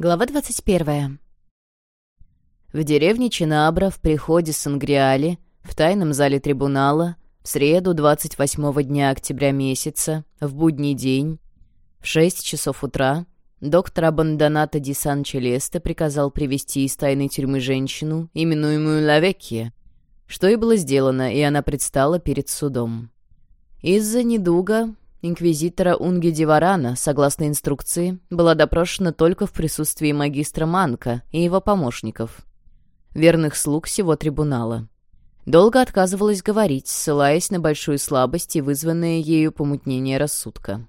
Глава 21. В деревне Чинабра в приходе Сангриали, в тайном зале трибунала, в среду 28 дня октября месяца, в будний день, в 6 часов утра, доктор Абандоната ди Сан-Челесте приказал привести из тайной тюрьмы женщину, именуемую Лавекия, что и было сделано, и она предстала перед судом. Из-за недуга Инквизитора Унги Диварана, согласно инструкции, была допрошена только в присутствии магистра Манка и его помощников, верных слуг всего трибунала. Долго отказывалась говорить, ссылаясь на большую слабость и вызванное ею помутнение рассудка.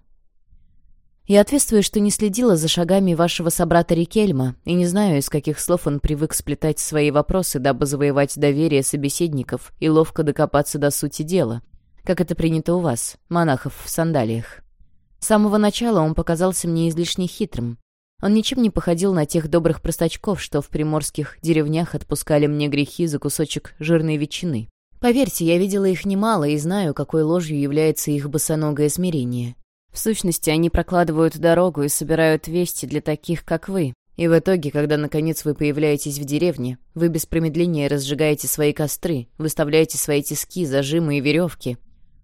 «Я ответствую, что не следила за шагами вашего собрата Рикельма и не знаю, из каких слов он привык сплетать свои вопросы, дабы завоевать доверие собеседников и ловко докопаться до сути дела, как это принято у вас, монахов в сандалиях. С самого начала он показался мне излишне хитрым. Он ничем не походил на тех добрых простачков, что в приморских деревнях отпускали мне грехи за кусочек жирной ветчины. Поверьте, я видела их немало и знаю, какой ложью является их босоногое смирение. В сущности, они прокладывают дорогу и собирают вести для таких, как вы. И в итоге, когда наконец вы появляетесь в деревне, вы без промедления разжигаете свои костры, выставляете свои тиски, зажимы и веревки,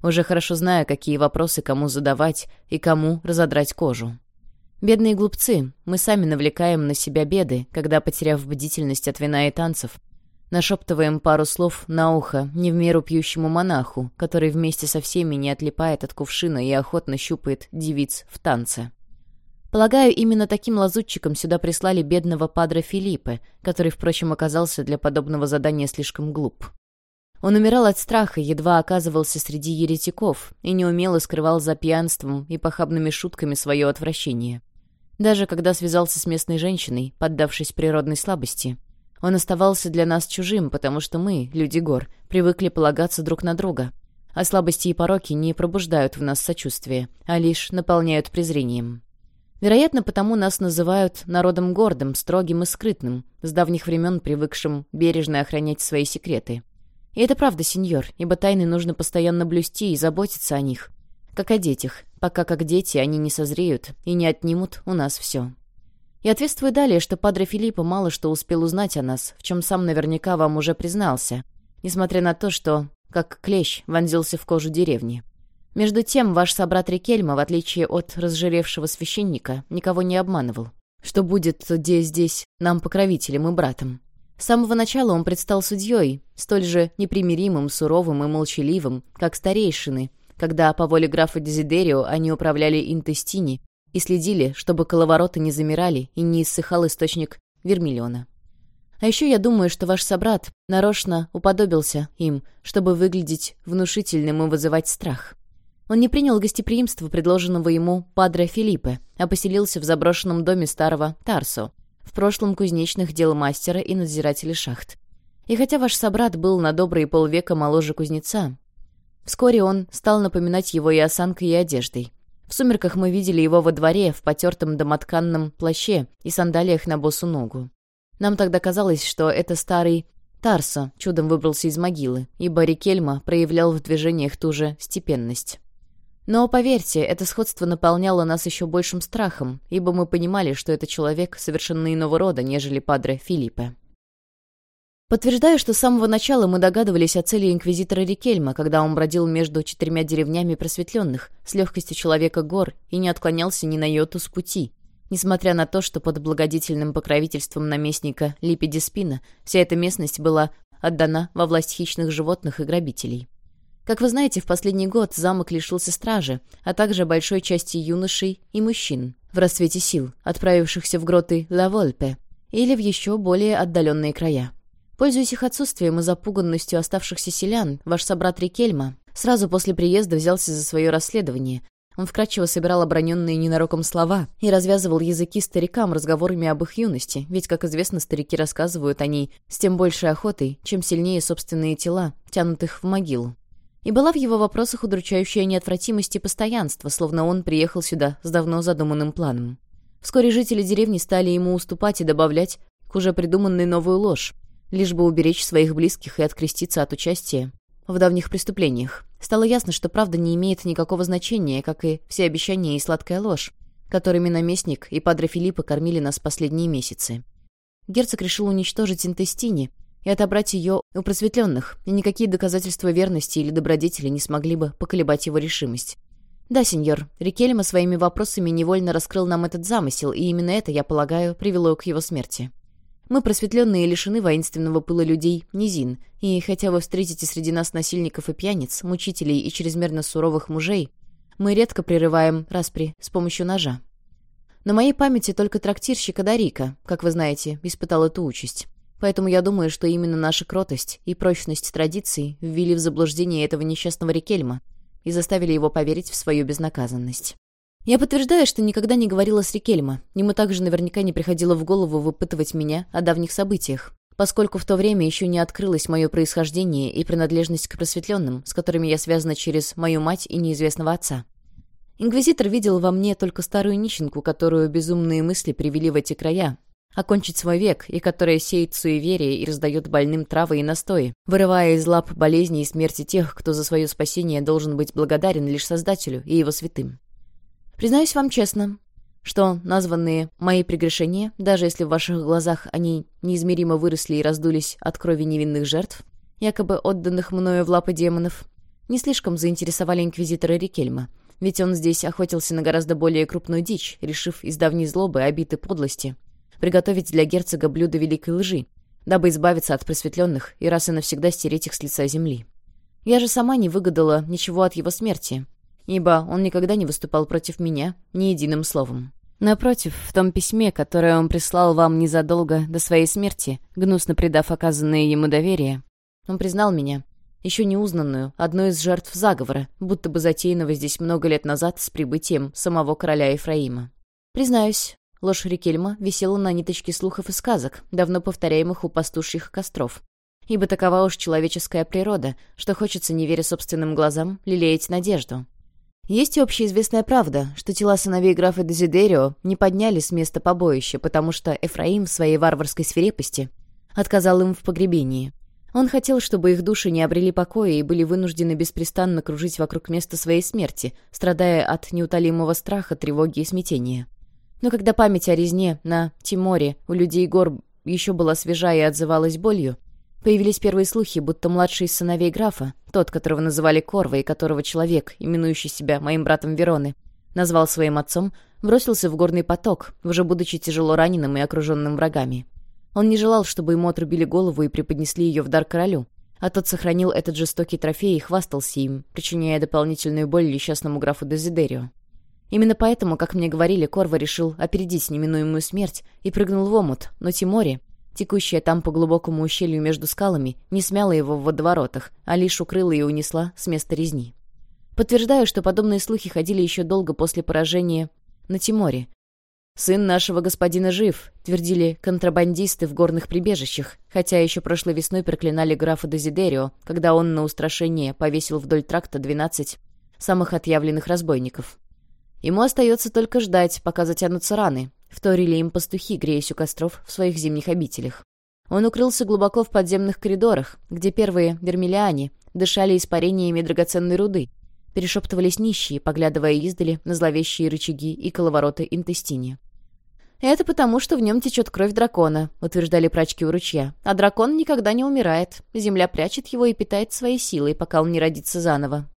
уже хорошо зная, какие вопросы кому задавать и кому разодрать кожу. Бедные глупцы, мы сами навлекаем на себя беды, когда, потеряв бдительность от вина и танцев, нашептываем пару слов на ухо не в меру пьющему монаху, который вместе со всеми не отлипает от кувшина и охотно щупает девиц в танце. Полагаю, именно таким лазутчиком сюда прислали бедного падра Филиппе, который, впрочем, оказался для подобного задания слишком глуп. Он умирал от страха, едва оказывался среди еретиков и неумело скрывал за пьянством и похабными шутками свое отвращение. Даже когда связался с местной женщиной, поддавшись природной слабости, он оставался для нас чужим, потому что мы, люди гор, привыкли полагаться друг на друга. А слабости и пороки не пробуждают в нас сочувствие, а лишь наполняют презрением. Вероятно, потому нас называют народом гордым, строгим и скрытным, с давних времен привыкшим бережно охранять свои секреты. И это правда, сеньор, ибо тайны нужно постоянно блюсти и заботиться о них. Как о детях, пока как дети они не созреют и не отнимут у нас все. И ответствую далее, что Падре Филиппо мало что успел узнать о нас, в чем сам наверняка вам уже признался, несмотря на то, что, как клещ, вонзился в кожу деревни. Между тем, ваш собрат Рикельма, в отличие от разжиревшего священника, никого не обманывал. Что будет здесь, здесь нам покровителем и братом. С самого начала он предстал судьей, столь же непримиримым, суровым и молчаливым, как старейшины, когда по воле графа Дезидерио они управляли Интестини и следили, чтобы коловороты не замирали и не иссыхал источник вермиллиона. А еще я думаю, что ваш собрат нарочно уподобился им, чтобы выглядеть внушительным и вызывать страх. Он не принял гостеприимства, предложенного ему падре Филиппе, а поселился в заброшенном доме старого Тарсо, в прошлом кузнечных дел мастера и надзирателя шахт. И хотя ваш собрат был на добрые полвека моложе кузнеца, вскоре он стал напоминать его и осанкой, и одеждой. В сумерках мы видели его во дворе в потертом домотканном плаще и сандалиях на босу ногу. Нам тогда казалось, что это старый Тарсо чудом выбрался из могилы, ибо Рикельма проявлял в движениях ту же степенность. Но, поверьте, это сходство наполняло нас еще большим страхом, ибо мы понимали, что это человек совершенно иного рода, нежели падре Филиппе. Подтверждаю, что с самого начала мы догадывались о цели инквизитора Рикельма, когда он бродил между четырьмя деревнями просветленных, с легкостью человека гор, и не отклонялся ни на йоту с пути. Несмотря на то, что под благодетельным покровительством наместника Липидиспина вся эта местность была отдана во власть хищных животных и грабителей. Как вы знаете, в последний год замок лишился стражи, а также большой части юношей и мужчин в расцвете сил, отправившихся в гроты Ла-Вольпе или в еще более отдаленные края. Пользуясь их отсутствием и запуганностью оставшихся селян, ваш собрат Рикельма сразу после приезда взялся за свое расследование. Он вкратчиво собирал оброненные ненароком слова и развязывал языки старикам разговорами об их юности, ведь, как известно, старики рассказывают о ней с тем большей охотой, чем сильнее собственные тела, тянутых в могилу. И была в его вопросах удручающая неотвратимость и постоянство, словно он приехал сюда с давно задуманным планом. Вскоре жители деревни стали ему уступать и добавлять к уже придуманной новую ложь, лишь бы уберечь своих близких и откреститься от участия в давних преступлениях. Стало ясно, что правда не имеет никакого значения, как и все обещания и сладкая ложь. которыми наместник и падре Филиппа кормили нас последние месяцы. Герцог решил уничтожить Интестини и отобрать ее у просветленных, и никакие доказательства верности или добродетели не смогли бы поколебать его решимость. «Да, сеньор, Рикельма своими вопросами невольно раскрыл нам этот замысел, и именно это, я полагаю, привело к его смерти. Мы, просветленные, лишены воинственного пыла людей, низин, и хотя вы встретите среди нас насильников и пьяниц, мучителей и чрезмерно суровых мужей, мы редко прерываем распри с помощью ножа. На моей памяти только трактирщик Адарика, как вы знаете, испытал эту участь. Поэтому я думаю, что именно наша кротость и прочность традиций ввели в заблуждение этого несчастного Рикельма и заставили его поверить в свою безнаказанность. Я подтверждаю, что никогда не говорила с Рикельма. Ему также наверняка не приходило в голову выпытывать меня о давних событиях, поскольку в то время еще не открылось мое происхождение и принадлежность к просветленным, с которыми я связана через мою мать и неизвестного отца. Инквизитор видел во мне только старую нищенку, которую безумные мысли привели в эти края, окончить свой век, и которая сеет суеверие и раздает больным травы и настои, вырывая из лап болезни и смерти тех, кто за свое спасение должен быть благодарен лишь Создателю и его святым. Признаюсь вам честно, что названные мои прегрешения, даже если в ваших глазах они неизмеримо выросли и раздулись от крови невинных жертв, якобы отданных мною в лапы демонов, не слишком заинтересовали инквизитора Рикельма, ведь он здесь охотился на гораздо более крупную дичь, решив из давней злобы, обиты подлости, приготовить для герцога блюдо великой лжи, дабы избавиться от просветленных и раз и навсегда стереть их с лица земли. Я же сама не выгадала ничего от его смерти, ибо он никогда не выступал против меня ни единым словом. Напротив, в том письме, которое он прислал вам незадолго до своей смерти, гнусно предав оказанное ему доверие, он признал меня, еще неузнанную, одной из жертв заговора, будто бы затеянного здесь много лет назад с прибытием самого короля Ефраима. Признаюсь, Ложь Рикельма висела на ниточке слухов и сказок, давно повторяемых у пастушьих костров. Ибо такова уж человеческая природа, что хочется, не веря собственным глазам, лелеять надежду. Есть и общеизвестная правда, что тела сыновей графа Дезидерио не подняли с места побоища, потому что Эфраим в своей варварской свирепости отказал им в погребении. Он хотел, чтобы их души не обрели покоя и были вынуждены беспрестанно кружить вокруг места своей смерти, страдая от неутолимого страха, тревоги и смятения. Но когда память о резне на Тиморе у людей гор еще была свежа и отзывалась болью, появились первые слухи, будто младший из сыновей графа, тот, которого называли Корва и которого человек, именующий себя моим братом Вероны, назвал своим отцом, бросился в горный поток, уже будучи тяжело раненым и окруженным врагами. Он не желал, чтобы ему отрубили голову и преподнесли ее в дар королю, а тот сохранил этот жестокий трофей и хвастался им, причиняя дополнительную боль несчастному графу Дезидерио. Именно поэтому, как мне говорили, Корва решил опередить неминуемую смерть и прыгнул в омут, но Тимори, текущая там по глубокому ущелью между скалами, не смяла его в водоворотах, а лишь укрыла и унесла с места резни. Подтверждаю, что подобные слухи ходили еще долго после поражения на Тиморе. «Сын нашего господина жив», — твердили контрабандисты в горных прибежищах, хотя еще прошлой весной проклинали графа Дезидерио, когда он на устрашение повесил вдоль тракта двенадцать самых отъявленных разбойников. Ему остается только ждать, пока затянутся раны. Вторили им пастухи, греясь у костров в своих зимних обителях. Он укрылся глубоко в подземных коридорах, где первые вермиллиане дышали испарениями драгоценной руды. Перешептывались нищие, поглядывая издали на зловещие рычаги и коловороты интестини. «Это потому, что в нем течет кровь дракона», — утверждали прачки у ручья. «А дракон никогда не умирает. Земля прячет его и питает своей силой, пока он не родится заново.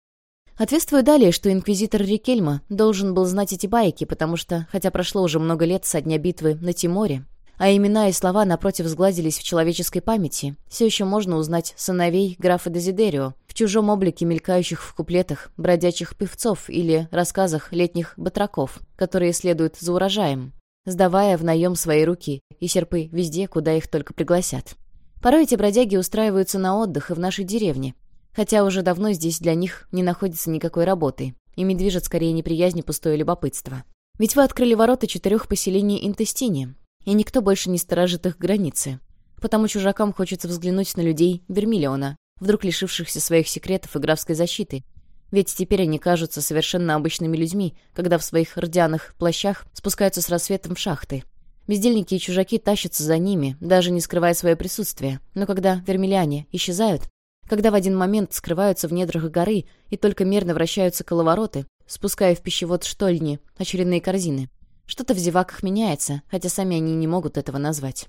Ответствую далее, что инквизитор Рикельма должен был знать эти байки, потому что, хотя прошло уже много лет со дня битвы на Тиморе, а имена и слова напротив сгладились в человеческой памяти, все еще можно узнать сыновей графа Дезидерио в чужом облике мелькающих в куплетах бродячих певцов или рассказах летних батраков, которые следуют за урожаем, сдавая в наем свои руки и серпы везде, куда их только пригласят. Порой эти бродяги устраиваются на отдых и в нашей деревне, Хотя уже давно здесь для них не находится никакой работы. Ими движет скорее неприязнь и пустое любопытство. Ведь вы открыли ворота четырех поселений Интестини, и никто больше не сторожит их границы. Потому чужакам хочется взглянуть на людей Вермиллиона, вдруг лишившихся своих секретов и графской защиты. Ведь теперь они кажутся совершенно обычными людьми, когда в своих рдяных плащах спускаются с рассветом в шахты. Бездельники и чужаки тащатся за ними, даже не скрывая свое присутствие. Но когда вермиляне исчезают, когда в один момент скрываются в недрах горы и только мерно вращаются коловороты, спуская в пищевод штольни очередные корзины. Что-то в зеваках меняется, хотя сами они не могут этого назвать.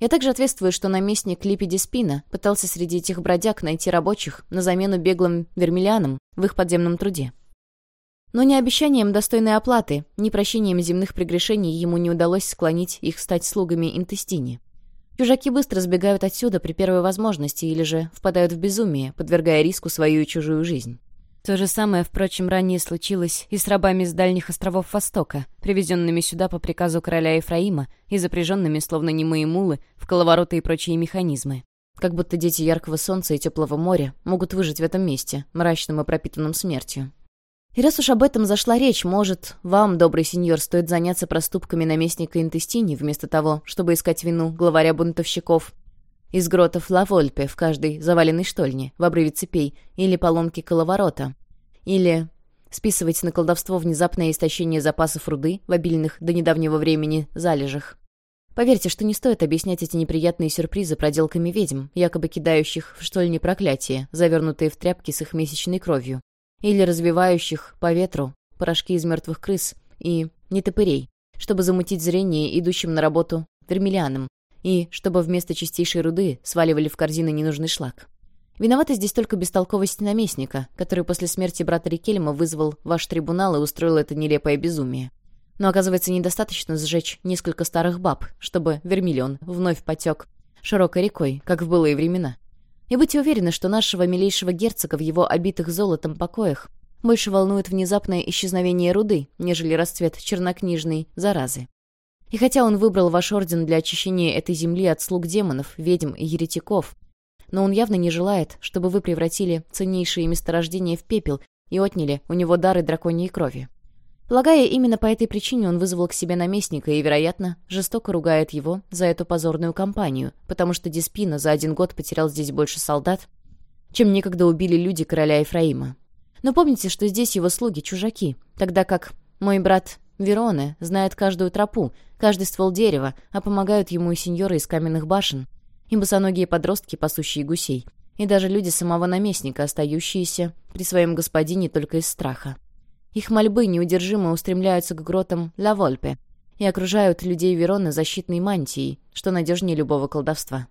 Я также ответствую, что наместник Липиди Спина пытался среди этих бродяг найти рабочих на замену беглым вермиллянам в их подземном труде. Но ни обещанием достойной оплаты, ни прощением земных прегрешений ему не удалось склонить их стать слугами интестини. Чужаки быстро сбегают отсюда при первой возможности или же впадают в безумие, подвергая риску свою и чужую жизнь. То же самое, впрочем, ранее случилось и с рабами с дальних островов Востока, привезенными сюда по приказу короля Ефраима и запряженными, словно немые мулы, в коловороты и прочие механизмы. Как будто дети яркого солнца и теплого моря могут выжить в этом месте, мрачным и пропитанным смертью. И раз уж об этом зашла речь, может, вам, добрый сеньор, стоит заняться проступками наместника Интестини, вместо того, чтобы искать вину главаря бунтовщиков из гротов Лавольпе в каждой заваленной штольне, в обрыве цепей, или поломки коловорота, или списывать на колдовство внезапное истощение запасов руды в обильных до недавнего времени залежах. Поверьте, что не стоит объяснять эти неприятные сюрпризы проделками ведьм, якобы кидающих в штольни проклятия, завернутые в тряпки с их месячной кровью, или развивающих по ветру порошки из мертвых крыс и нетопырей, чтобы замутить зрение идущим на работу вермиллианам, и чтобы вместо чистейшей руды сваливали в корзины ненужный шлак. Виновата здесь только бестолковость наместника, который после смерти брата Рикельма вызвал ваш трибунал и устроил это нелепое безумие. Но, оказывается, недостаточно сжечь несколько старых баб, чтобы вермиллион вновь потек широкой рекой, как в былые времена. И будьте уверены, что нашего милейшего герцога в его обитых золотом покоях больше волнует внезапное исчезновение руды, нежели расцвет чернокнижной заразы. И хотя он выбрал ваш орден для очищения этой земли от слуг демонов, ведьм и еретиков, но он явно не желает, чтобы вы превратили ценнейшие месторождения в пепел и отняли у него дары драконьей крови. Полагая, именно по этой причине он вызвал к себе наместника и, вероятно, жестоко ругает его за эту позорную кампанию, потому что Диспина за один год потерял здесь больше солдат, чем некогда убили люди короля Ефраима. Но помните, что здесь его слуги чужаки, тогда как мой брат Вероны знает каждую тропу, каждый ствол дерева, а помогают ему и сеньоры из каменных башен, и босоногие подростки, пасущие гусей, и даже люди самого наместника, остающиеся при своем господине только из страха. Их мольбы неудержимо устремляются к гротам Ла Вольпе и окружают людей Вероны защитной мантией, что надежнее любого колдовства.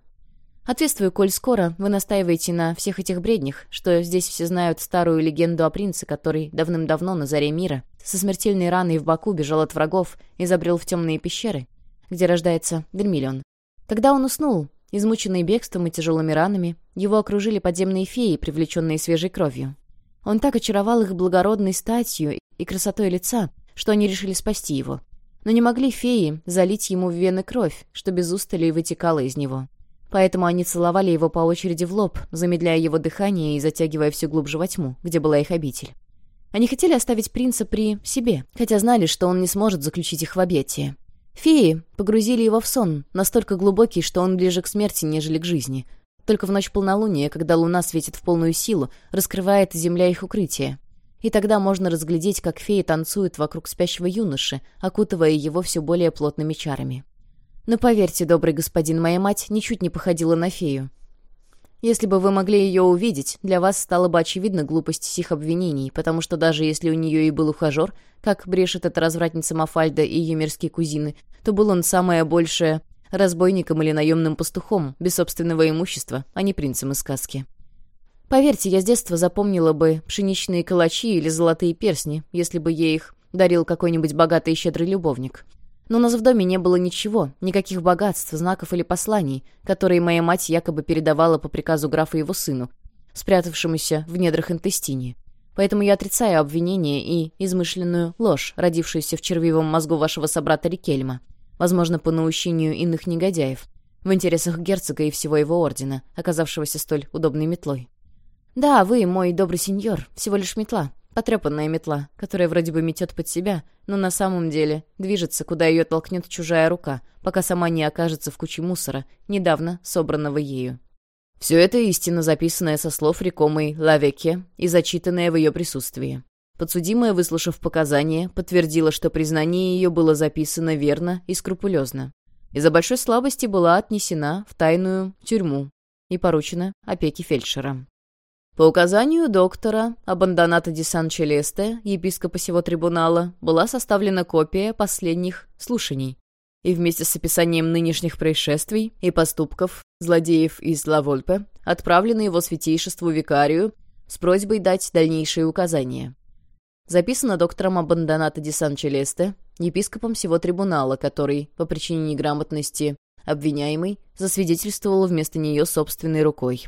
Ответствую, коль скоро вы настаиваете на всех этих бреднях, что здесь все знают старую легенду о принце, который давным-давно на заре мира со смертельной раной в боку бежал от врагов и забрел в темные пещеры, где рождается Вермиллион. Когда он уснул, измученный бегством и тяжелыми ранами, его окружили подземные феи, привлеченные свежей кровью. Он так очаровал их благородной статью и красотой лица, что они решили спасти его. Но не могли феи залить ему в вены кровь, что без устали вытекала из него. Поэтому они целовали его по очереди в лоб, замедляя его дыхание и затягивая все глубже во тьму, где была их обитель. Они хотели оставить принца при себе, хотя знали, что он не сможет заключить их в объятия. Феи погрузили его в сон, настолько глубокий, что он ближе к смерти, нежели к жизни. Только в ночь полнолуния, когда луна светит в полную силу, раскрывает земля их укрытие. И тогда можно разглядеть, как феи танцуют вокруг спящего юноши, окутывая его все более плотными чарами. Но поверьте, добрый господин, моя мать ничуть не походила на фею. Если бы вы могли ее увидеть, для вас стала бы очевидна глупость сих обвинений, потому что даже если у нее и был ухажер, как брешет эта развратница Мафальда и ее мерзкие кузины, то был он самое большее разбойником или наемным пастухом, без собственного имущества, а не принцем из сказки. Поверьте, я с детства запомнила бы пшеничные калачи или золотые персни, если бы ей их дарил какой-нибудь богатый и щедрый любовник. Но у нас в доме не было ничего, никаких богатств, знаков или посланий, которые моя мать якобы передавала по приказу графа его сыну, спрятавшемуся в недрах интестини. Поэтому я отрицаю обвинение и измышленную ложь, родившуюся в червивом мозгу вашего собрата Рикельма, возможно, по наущению иных негодяев, в интересах герцога и всего его ордена, оказавшегося столь удобной метлой. Да, вы, мой добрый сеньор, всего лишь метла, Потрепанная метла, которая вроде бы метет под себя, но на самом деле движется, куда ее толкнет чужая рука, пока сама не окажется в куче мусора, недавно собранного ею. Все это истина, записанная со слов рекомой Лавеке и зачитанная в ее присутствии. Подсудимая, выслушав показания, подтвердила, что признание ее было записано верно и скрупулезно. Из-за большой слабости была отнесена в тайную тюрьму и поручена опеке фельдшера. По указанию доктора Абандоната ди Сан-Челесте, епископа сего трибунала, была составлена копия последних слушаний. И вместе с описанием нынешних происшествий и поступков злодеев из Лавольпе отправлено его святейшеству викарию с просьбой дать дальнейшие указания. Записано доктором Абандоната ди Сан-Челесте, епископом всего трибунала, который, по причине неграмотности обвиняемый, засвидетельствовал вместо нее собственной рукой.